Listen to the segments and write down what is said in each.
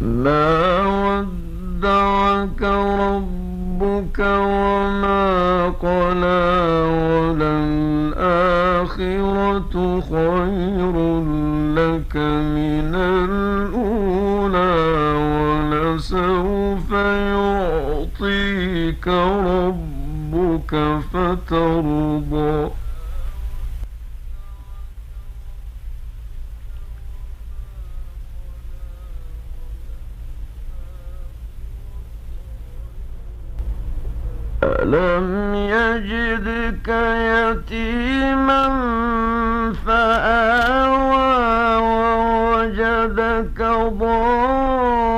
ما ودعك ربك وما قلى وللآخرة خير لك من الأولى ولسوف يعطيك ربك فترضى. ألم يجدك يتيما فآوى ووجدك ضالا.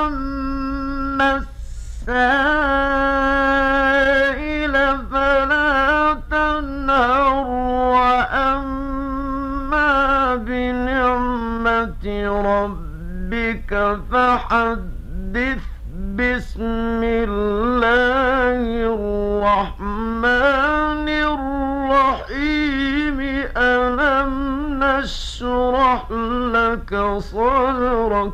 السائل فلا تنهر وأما بنعمة ربك فحدث بسم الله الرحمن الرحيم. ألم نشرح لك صدرك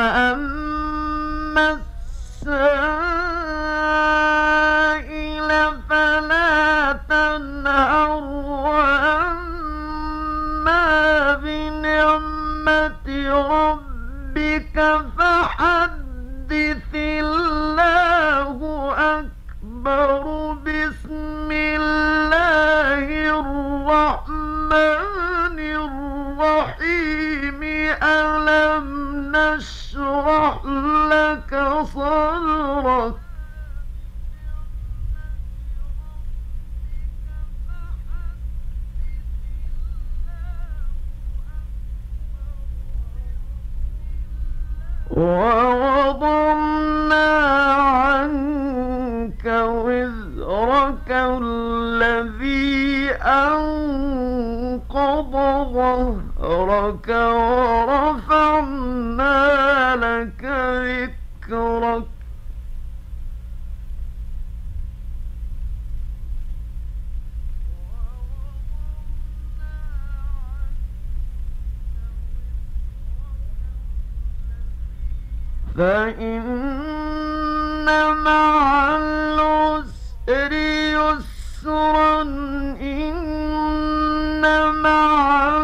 نشرح لك صدرك. ووضعنا عنك وزرك الذي أنقض ظهرك ورفعنا لك ذكرك. فإن مع العسر يسرا إن مع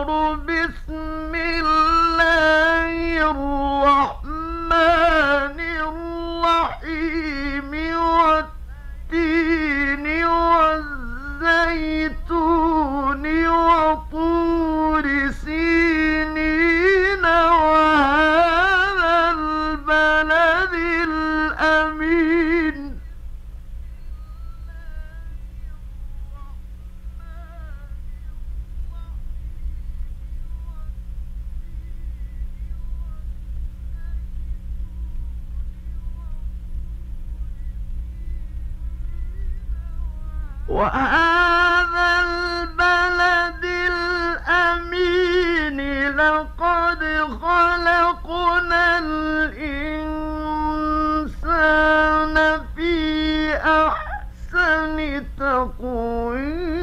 أحسن تقويم.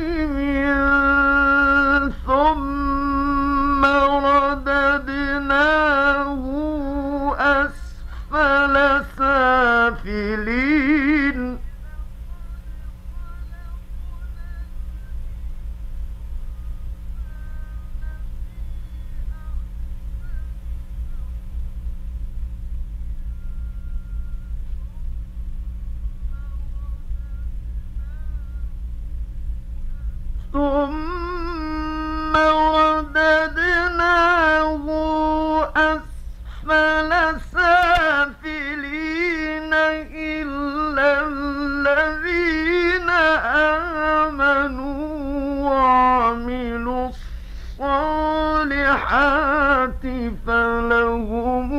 الصالحات فلهم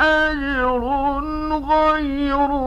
أجر غير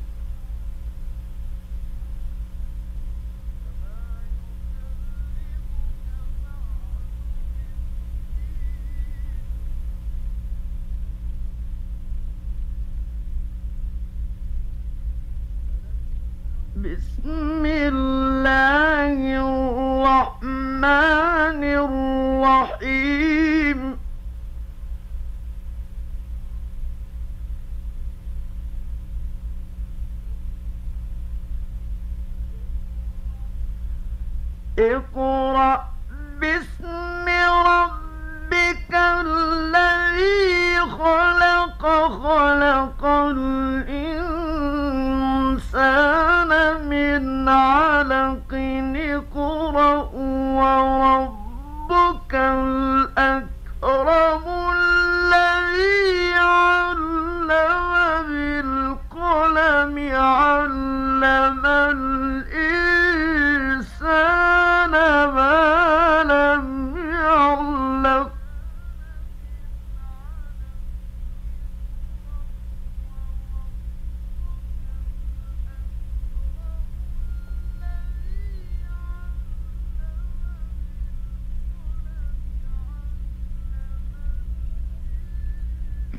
بسم الله الرحمن الرحيم. اقرأ باسم ربك الذي خلق خلق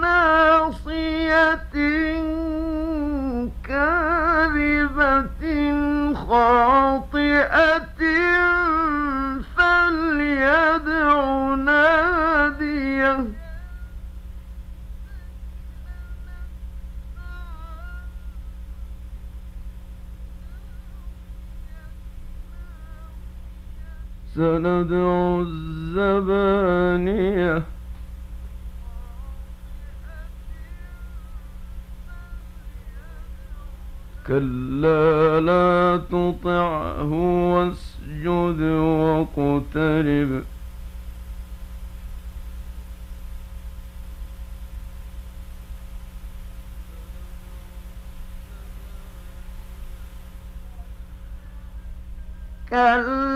ناصية كاذبة خاطئة فليدع نادية. سندع الزبانية. كلا لا تطعه واسجد واقترب. كلا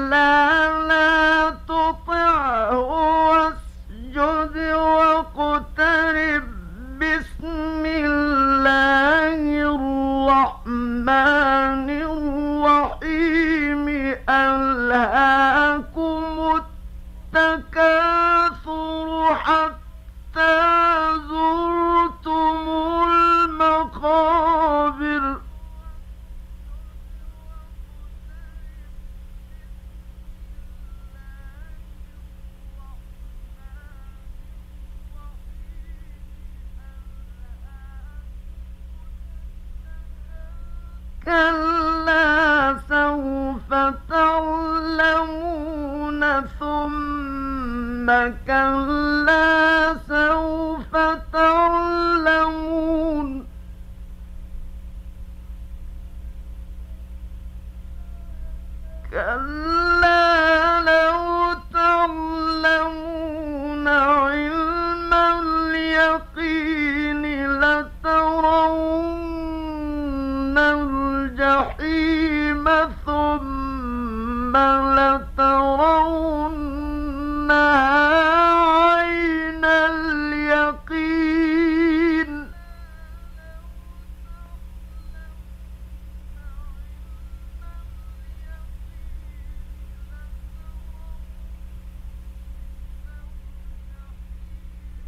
الطاعة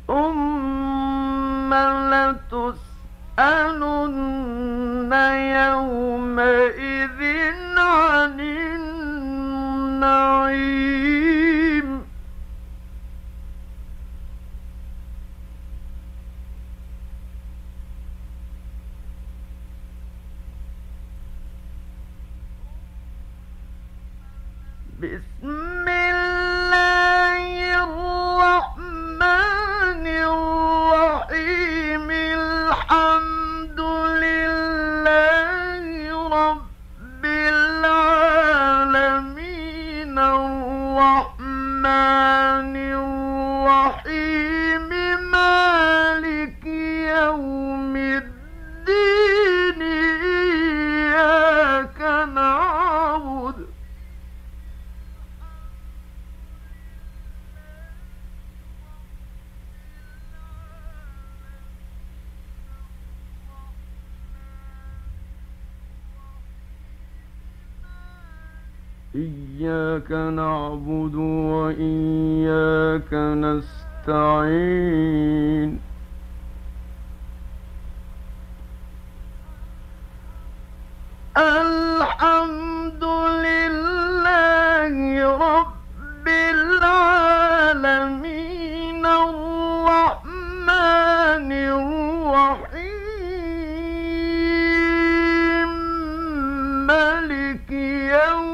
ثم لتسألن إياك نعبد وإياك نستعين. الحمد لله رب العالمين الرحمن الرحيم. ملك يوم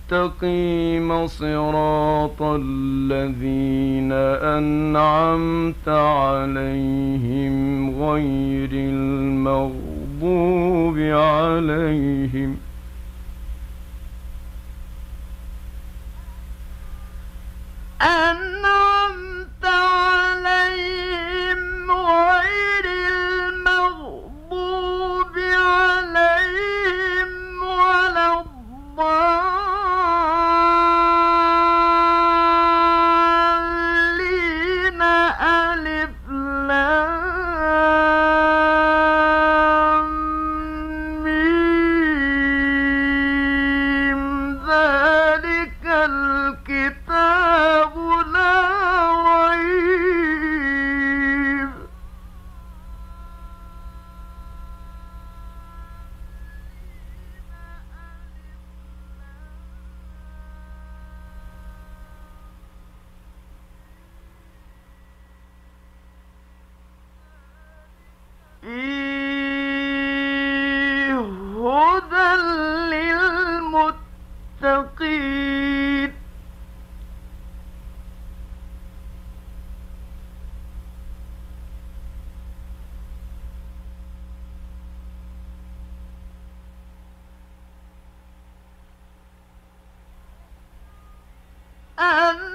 صراط الذين أنعمت عليهم غير المغضوب عليهم أنعمت عليهم غير Um,